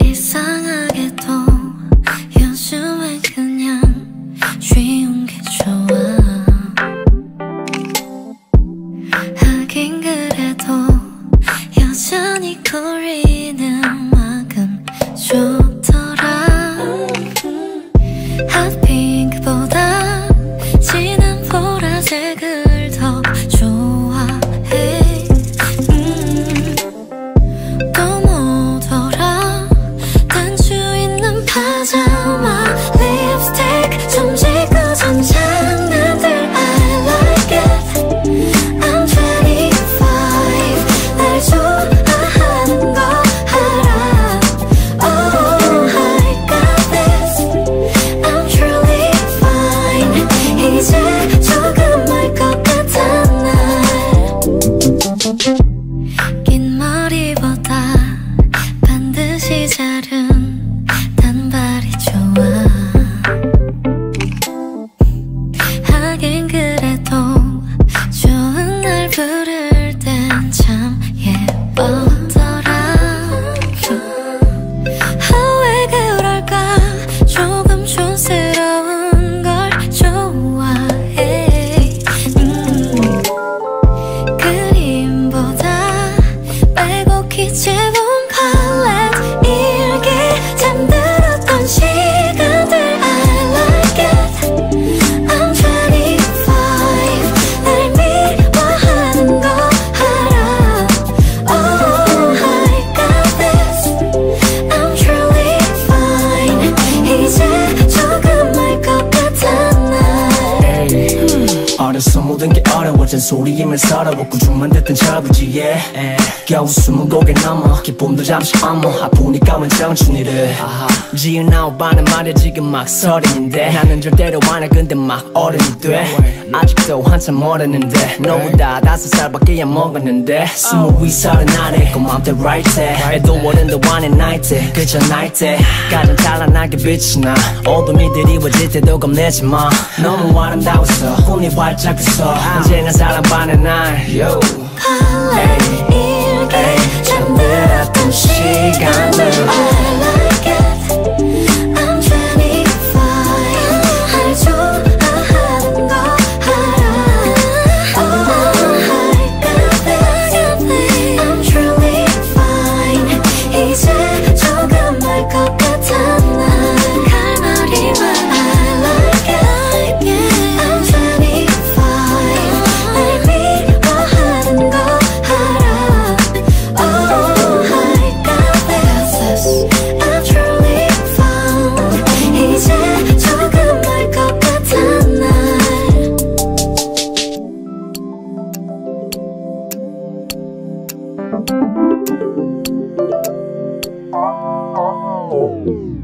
It's 긴 머리보다 반드시 자른 단발이 좋아. 하긴 그래도 좋은 날 부를 땐 참 예쁘 날 어려서 모든 게 어려워진 소리임을 서러워 꾸중만 듣던 저부지에 겨우 숨은 고개 넘어 기쁨도 잠시 어머 아프니까 원 청춘이를. 지은 아홉반은 말야 지금 막 서른인데. 나는 절대로 안해 근데 막 어른이 돼. 아직도 한참 멀었는데. 너보다 다섯 살밖에 안 먹었는데. 스무 위 서른 아래 고맘때 right 때 애도 어른도 안해 night 때 그저 night 때 가장 찬란하게 빛이 나. 어둠이 드리워질 때도 겁내지 마. 너무 아름다웠어. 꿈이 활짝 웃어 언제나 사랑받는 날 Yo. Oh.